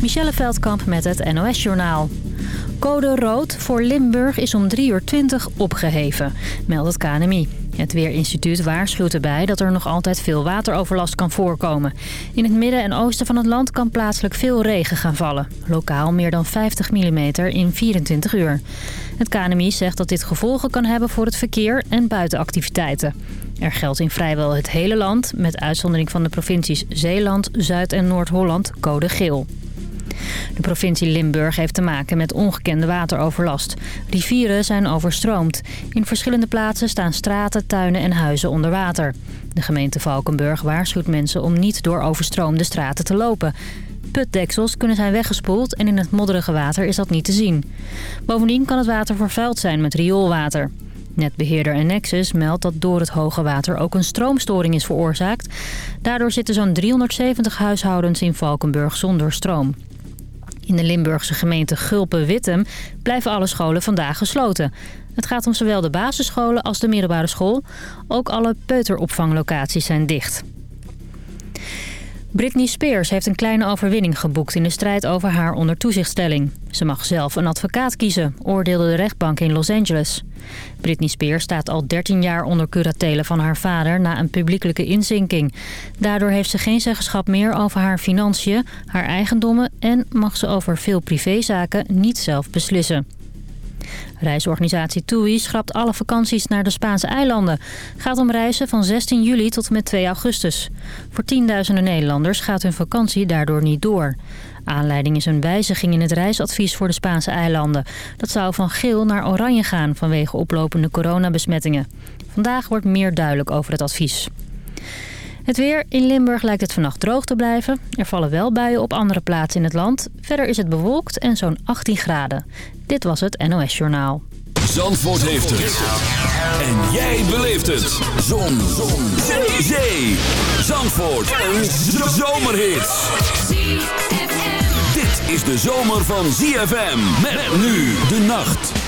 Michelle Veldkamp met het NOS-journaal. Code rood voor Limburg is om 3 uur 20 opgeheven, meldt het KNMI. Het Weerinstituut waarschuwt erbij dat er nog altijd veel wateroverlast kan voorkomen. In het midden en oosten van het land kan plaatselijk veel regen gaan vallen. Lokaal meer dan 50 mm in 24 uur. Het KNMI zegt dat dit gevolgen kan hebben voor het verkeer en buitenactiviteiten. Er geldt in vrijwel het hele land, met uitzondering van de provincies Zeeland, Zuid- en Noord-Holland, code geel. De provincie Limburg heeft te maken met ongekende wateroverlast. Rivieren zijn overstroomd. In verschillende plaatsen staan straten, tuinen en huizen onder water. De gemeente Valkenburg waarschuwt mensen om niet door overstroomde straten te lopen. Putdeksels kunnen zijn weggespoeld en in het modderige water is dat niet te zien. Bovendien kan het water vervuild zijn met rioolwater. Netbeheerder Enexis meldt dat door het hoge water ook een stroomstoring is veroorzaakt. Daardoor zitten zo'n 370 huishoudens in Valkenburg zonder stroom. In de Limburgse gemeente Gulpen-Wittem blijven alle scholen vandaag gesloten. Het gaat om zowel de basisscholen als de middelbare school. Ook alle peuteropvanglocaties zijn dicht. Britney Spears heeft een kleine overwinning geboekt in de strijd over haar onder toezichtstelling. Ze mag zelf een advocaat kiezen, oordeelde de rechtbank in Los Angeles. Britney Spears staat al 13 jaar onder curatele van haar vader na een publiekelijke inzinking. Daardoor heeft ze geen zeggenschap meer over haar financiën, haar eigendommen... en mag ze over veel privézaken niet zelf beslissen. Reisorganisatie TUI schrapt alle vakanties naar de Spaanse eilanden. gaat om reizen van 16 juli tot en met 2 augustus. Voor tienduizenden Nederlanders gaat hun vakantie daardoor niet door. Aanleiding is een wijziging in het reisadvies voor de Spaanse eilanden. Dat zou van geel naar oranje gaan vanwege oplopende coronabesmettingen. Vandaag wordt meer duidelijk over het advies. Het weer. In Limburg lijkt het vannacht droog te blijven. Er vallen wel buien op andere plaatsen in het land. Verder is het bewolkt en zo'n 18 graden. Dit was het NOS Journaal. Zandvoort heeft het. En jij beleeft het. Zon. Zon. Zee. Zee. Zandvoort. Een zomerhit. Dit is de zomer van ZFM. Met nu de nacht.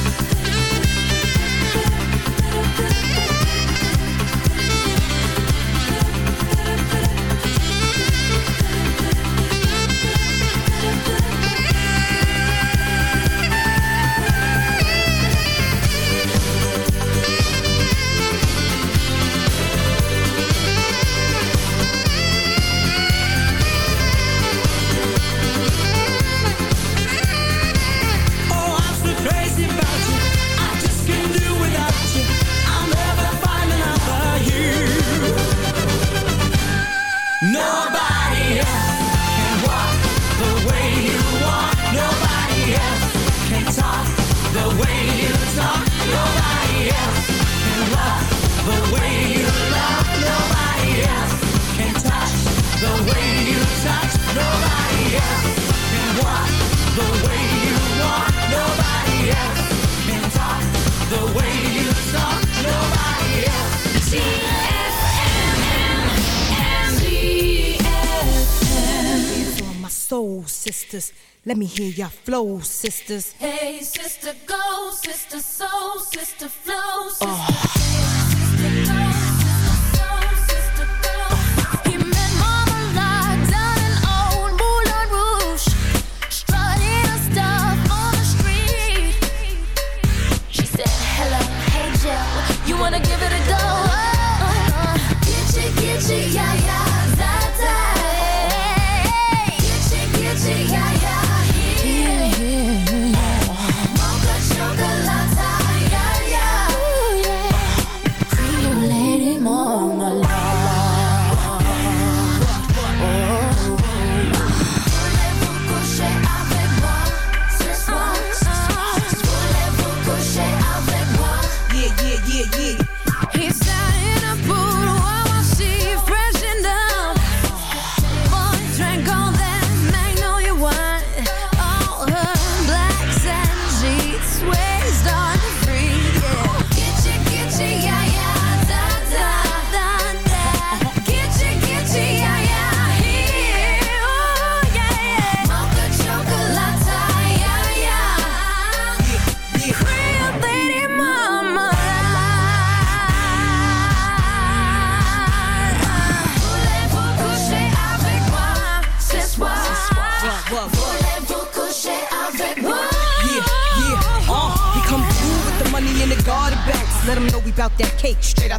sisters. Let me hear your flow, sisters. Hey, sister, go, sister, soul, sister, flow, uh-huh. sister. Uh.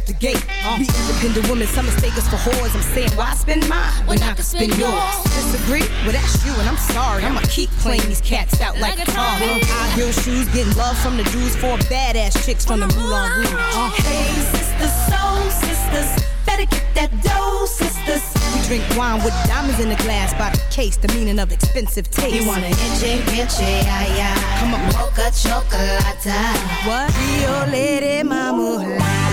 Out the gate. Uh, we independent women, some mistake us for whores. I'm saying, why spend mine when I can spend yours? Disagree? Well, that's you, and I'm sorry. I'ma keep playing these cats out like a car. High heel shoes, getting love from the dudes, four badass chicks from the Moulin Rouge. Uh, Hey, sisters, soul sisters, better get that dough, sisters. we drink wine with diamonds in the glass by the case, the meaning of expensive taste. You want a inche, inche, ay, ay. Come on. Mocha chocolate. What? Rio Lady Mama.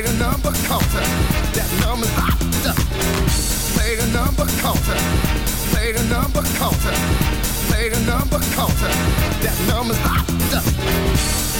Play the number counter. That number's hot up. Play the number counter. Play the number counter. Play the number counter. That number's locked up.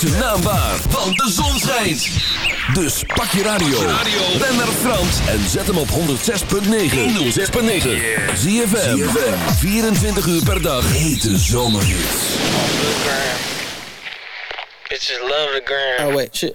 Zijn naam waar, want de zon schijnt. Dus pak je radio. Ben naar Frans en zet hem op 106.9. 106.9. ZFM. 24 uur per dag. Hete zomerhits. Bitches love the gram. Oh wait, shit.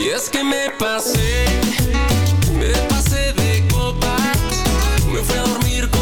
Y es que me pasé, me pasé de copas. Me fui a dormir contigo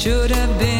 should have been